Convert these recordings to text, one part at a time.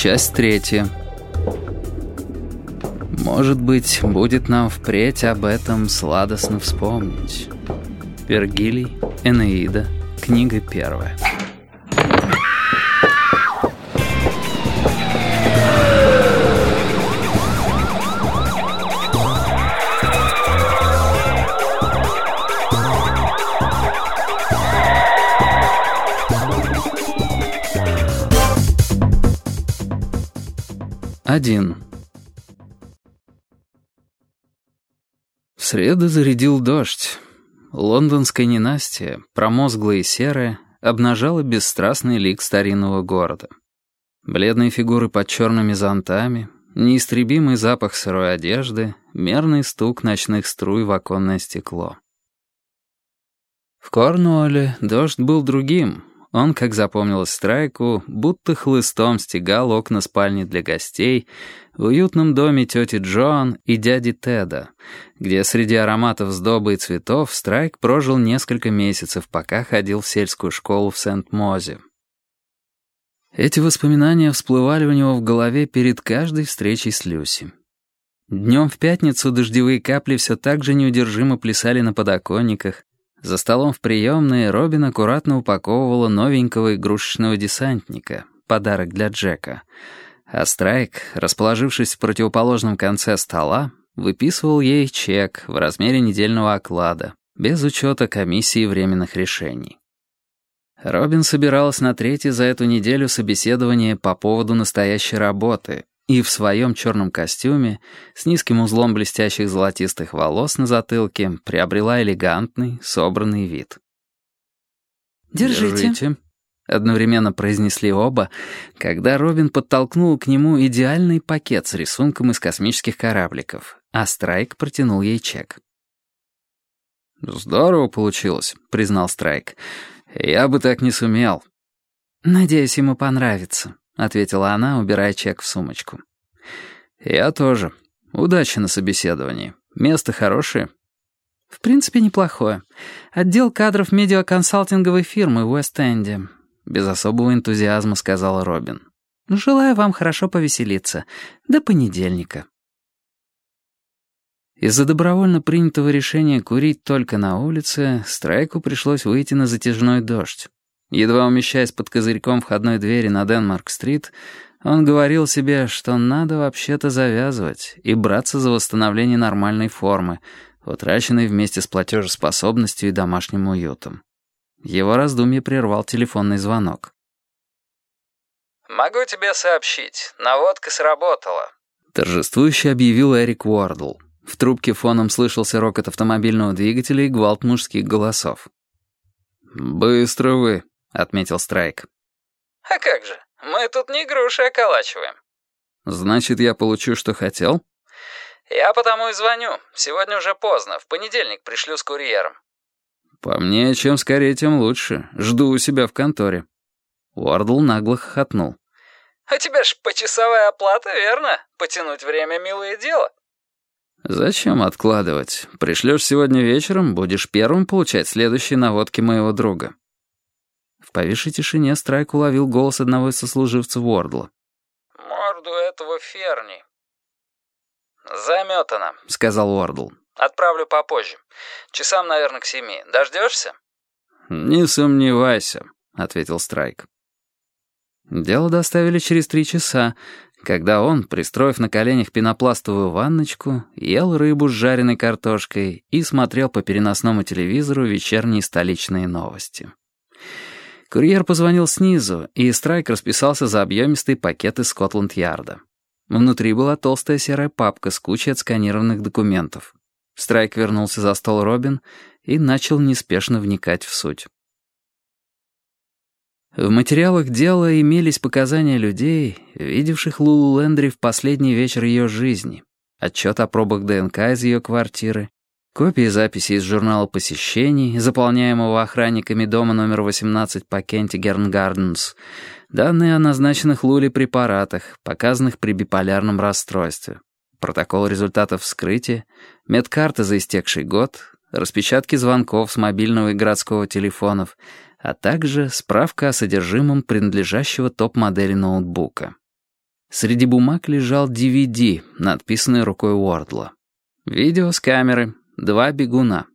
Часть третья. Может быть, будет нам впредь об этом сладостно вспомнить. Вергилий, Энеида, книга первая. Один. В среду зарядил дождь. Лондонское ненастье, промозглое и серое, обнажало бесстрастный лик старинного города. Бледные фигуры под черными зонтами, неистребимый запах сырой одежды, мерный стук ночных струй в оконное стекло. В Корнуолле дождь был другим, он, как запомнилось Страйку, будто хлыстом стегал окна спальни для гостей в уютном доме тети Джоан и дяди Теда, где среди ароматов сдобы и цветов Страйк прожил несколько месяцев, пока ходил в сельскую школу в Сент-Мозе. Эти воспоминания всплывали у него в голове перед каждой встречей с Люси. Днем в пятницу дождевые капли все так же неудержимо плясали на подоконниках, за столом в приемной Робин аккуратно упаковывала новенького игрушечного десантника, подарок для Джека. А Страйк, расположившись в противоположном конце стола, выписывал ей чек в размере недельного оклада, без учета комиссии временных решений. Робин собиралась на третье за эту неделю собеседование по поводу настоящей работы, и в своем черном костюме, с низким узлом блестящих золотистых волос на затылке, приобрела элегантный, собранный вид. «Держите», Держите — одновременно произнесли оба, когда Робин подтолкнул к нему идеальный пакет с рисунком из космических корабликов, а Страйк протянул ей чек. «Здорово получилось», — признал Страйк. «Я бы так не сумел». «Надеюсь, ему понравится», — ответила она, убирая чек в сумочку. «Я тоже. Удачи на собеседовании. Место хорошее?» «В принципе, неплохое. Отдел кадров медиаконсалтинговой фирмы в Уэст-Энде», — без особого энтузиазма сказала Робин. «Желаю вам хорошо повеселиться. До понедельника». Из-за добровольно принятого решения курить только на улице, Страйку пришлось выйти на затяжной дождь. Едва умещаясь под козырьком входной двери на Денмарк-стрит, он говорил себе, что надо вообще-то завязывать и браться за восстановление нормальной формы, утраченной вместе с платежеспособностью и домашним уютом. Его раздумье прервал телефонный звонок. «Могу тебе сообщить, наводка сработала», — торжествующе объявил Эрик Уордл. В трубке фоном слышался рокот автомобильного двигателя и гвалт мужских голосов. «Быстро вы», — отметил Страйк. «А как же, мы тут не груши околачиваем». «Значит, я получу, что хотел?» «Я потому и звоню. Сегодня уже поздно. В понедельник пришлю с курьером». «По мне, чем скорее, тем лучше. Жду у себя в конторе». Уордл нагло хохотнул. «У тебя ж почасовая оплата, верно? Потянуть время — милое дело». «Зачем откладывать? Пришлешь сегодня вечером, будешь первым получать следующие наводки моего друга». В повисшей тишине Страйк уловил голос одного из сослуживцев Уордла. «Морду этого Ферни». «Заметано», — сказал Уордл. «Отправлю попозже. Часам, наверное, к семи. Дождешься?» «Не сомневайся», — ответил Страйк. Дело доставили через три часа, когда он, пристроив на коленях пенопластовую ванночку, ел рыбу с жареной картошкой и смотрел по переносному телевизору вечерние столичные новости. Курьер позвонил снизу, и Страйк расписался за объемистый пакет из Скотланд-Ярда. Внутри была толстая серая папка с кучей отсканированных документов. Страйк вернулся за стол Робин и начал неспешно вникать в суть. В материалах дела имелись показания людей, видевших Лулу Лендри в последний вечер ее жизни, отчет о пробах ДНК из ее квартиры, Копии записей из журнала посещений, заполняемого охранниками дома номер 18 по Кентигерн Гарденс, данные о назначенных Лули препаратах, показанных при биполярном расстройстве, протокол результатов вскрытия, медкарты за истекший год, распечатки звонков с мобильного и городского телефонов, а также справка о содержимом принадлежащего топ-модели ноутбука. Среди бумаг лежал DVD, надписанный рукой Уордла. Видео с камеры, два бегуна.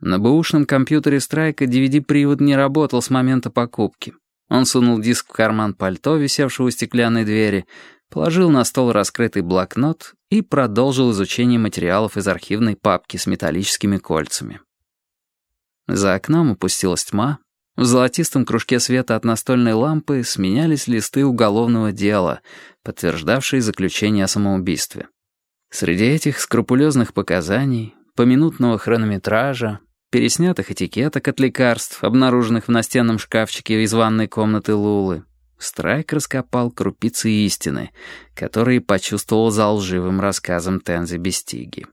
На бэушном компьютере Страйка DVD-привод не работал с момента покупки. Он сунул диск в карман пальто, висевшего у стеклянной двери, положил на стол раскрытый блокнот и продолжил изучение материалов из архивной папки с металлическими кольцами. За окном опустилась тьма, в золотистом кружке света от настольной лампы сменялись листы уголовного дела, подтверждавшие заключение о самоубийстве. Среди этих скрупулезных показаний, поминутного хронометража, переснятых этикеток от лекарств, обнаруженных в настенном шкафчике из ванной комнаты Лулы, Страйк раскопал крупицы истины, которые почувствовал за лживым рассказом Тензи Бестиги.